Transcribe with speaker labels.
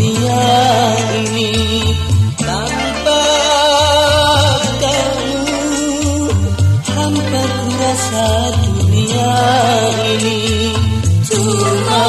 Speaker 1: dunia ini tanpa kamu. Hampa ku rasa dunia ini cuma